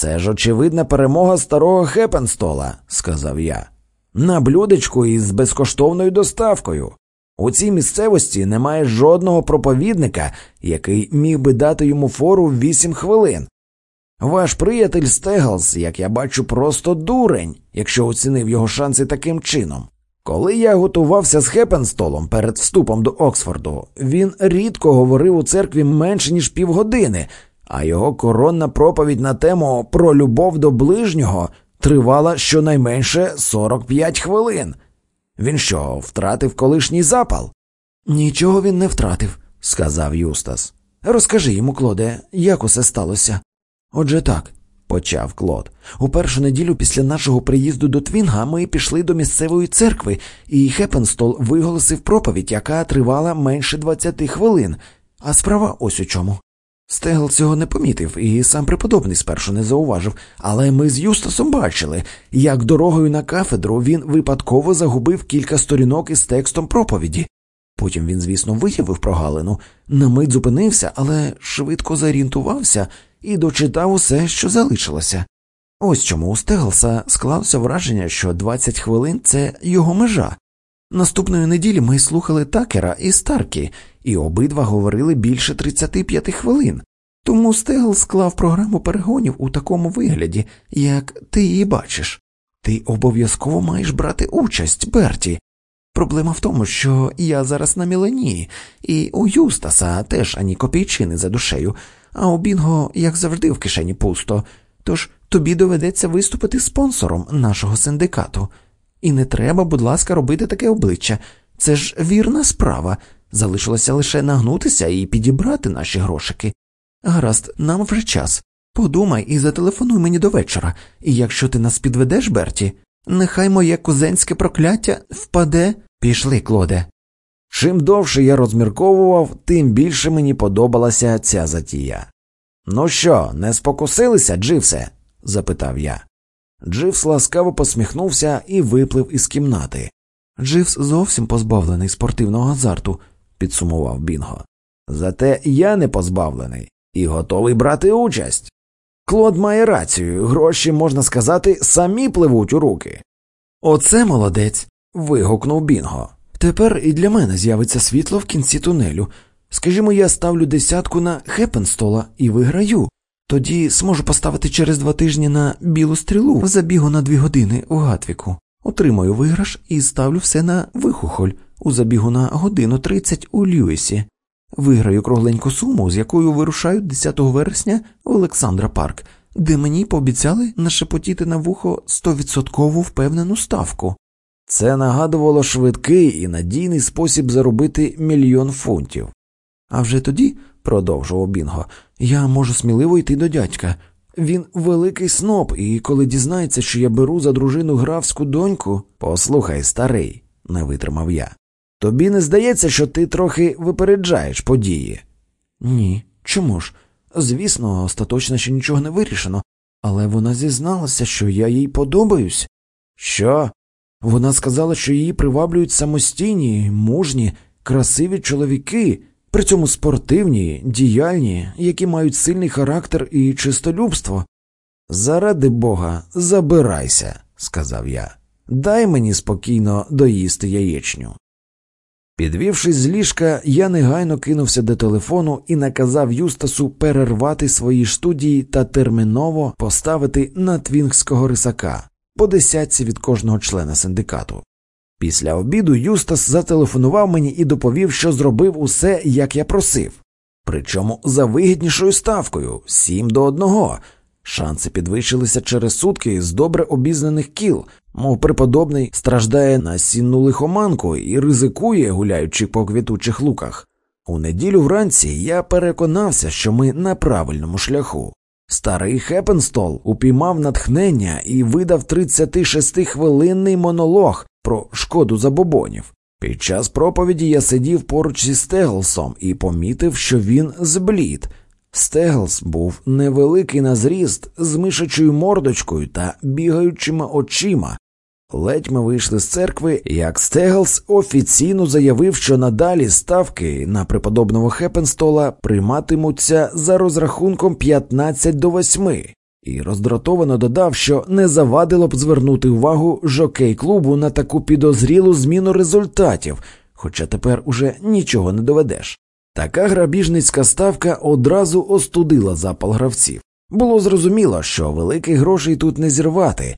Це ж очевидна перемога старого Хепенстола, сказав я. На блюдечку із безкоштовною доставкою. У цій місцевості немає жодного проповідника, який міг би дати йому фору вісім хвилин. Ваш приятель Стеглс, як я бачу, просто дурень, якщо оцінив його шанси таким чином. Коли я готувався з Хепенстолом перед вступом до Оксфорду, він рідко говорив у церкві менше ніж півгодини, а його коронна проповідь на тему про любов до ближнього тривала щонайменше 45 хвилин. Він що, втратив колишній запал? Нічого він не втратив, сказав Юстас. Розкажи йому, Клоде, як усе сталося. Отже так, почав Клод. У першу неділю після нашого приїзду до Твінга ми пішли до місцевої церкви, і Хепенстол виголосив проповідь, яка тривала менше 20 хвилин, а справа ось у чому. Стегл цього не помітив, і сам преподобний спершу не зауважив, але ми з Юстасом бачили, як дорогою на кафедру він випадково загубив кілька сторінок із текстом проповіді. Потім він, звісно, виявив прогалину, на мить зупинився, але швидко зорієнтувався і дочитав усе, що залишилося. Ось чому у Стеглса склалося враження, що 20 хвилин це його межа. Наступної неділі ми слухали Такера і Старкі, і обидва говорили більше 35 хвилин. Тому Стегл склав програму перегонів у такому вигляді, як ти її бачиш. Ти обов'язково маєш брати участь, Берті. Проблема в тому, що я зараз на Мілені, і у Юстаса теж ані копійчини за душею, а у Бінго, як завжди, в кишені пусто. Тож тобі доведеться виступити спонсором нашого синдикату. І не треба, будь ласка, робити таке обличчя. Це ж вірна справа. Залишилося лише нагнутися і підібрати наші грошики. Гаразд, нам вже час. Подумай і зателефонуй мені до вечора, і якщо ти нас підведеш, Берті, нехай моє кузенське прокляття впаде, пішли, Клоде. Чим довше я розмірковував, тим більше мені подобалася ця затія. Ну що, не спокусилися, Дживсе? запитав я. Дживс ласкаво посміхнувся і виплив із кімнати. Дживс зовсім позбавлений спортивного азарту, підсумував Бінго. Зате я не позбавлений і готовий брати участь. Клод має рацію, гроші, можна сказати, самі пливуть у руки. Оце молодець. вигукнув Бінго. Тепер і для мене з'явиться світло в кінці тунелю. Скажімо, я ставлю десятку на Хепенстола і виграю. Тоді зможу поставити через два тижні на білу стрілу в забігу на дві години у Гатвіку. Отримаю виграш і ставлю все на вихухоль у забігу на годину 30 у Льюісі. Виграю кругленьку суму, з якою вирушаю 10 вересня в Олександра Парк, де мені пообіцяли нашепотіти на вухо стовідсоткову впевнену ставку. Це нагадувало швидкий і надійний спосіб заробити мільйон фунтів. А вже тоді, продовжував Бінго, я можу сміливо йти до дядька. Він великий сноб, і коли дізнається, що я беру за дружину графську доньку, послухай, старий, не витримав я. Тобі не здається, що ти трохи випереджаєш події? Ні. Чому ж? Звісно, остаточно ще нічого не вирішено, але вона зізналася, що я їй подобаюсь. Що? Вона сказала, що її приваблюють самостійні, мужні, красиві чоловіки, при цьому спортивні, діяльні, які мають сильний характер і чистолюбство. Заради бога, забирайся, сказав я. Дай мені спокійно доїсти яєчню. Підвівшись з ліжка, я негайно кинувся до телефону і наказав Юстасу перервати свої студії та терміново поставити на твінгського рисака по десятці від кожного члена синдикату. Після обіду Юстас зателефонував мені і доповів, що зробив усе, як я просив, причому за вигіднішою ставкою сім до одного. Шанси підвищилися через сутки з добре обізнаних кіл, мов преподобний страждає на сінну лихоманку і ризикує, гуляючи по квітучих луках. У неділю вранці я переконався, що ми на правильному шляху. Старий Хепенстол упіймав натхнення і видав 36-хвилинний монолог про шкоду забобонів. Під час проповіді я сидів поруч зі Стеглсом і помітив, що він зблід. Стеглс був невеликий на зріст, з мишачою мордочкою та бігаючими очима. Ледь ми вийшли з церкви, як Стеглс офіційно заявив, що надалі ставки на преподобного Хепенстола прийматимуться за розрахунком 15 до 8. І роздратовано додав, що не завадило б звернути увагу жокей клубу на таку підозрілу зміну результатів, хоча тепер уже нічого не доведеш. Така грабіжницька ставка одразу остудила запал гравців. Було зрозуміло, що великих грошей тут не зірвати,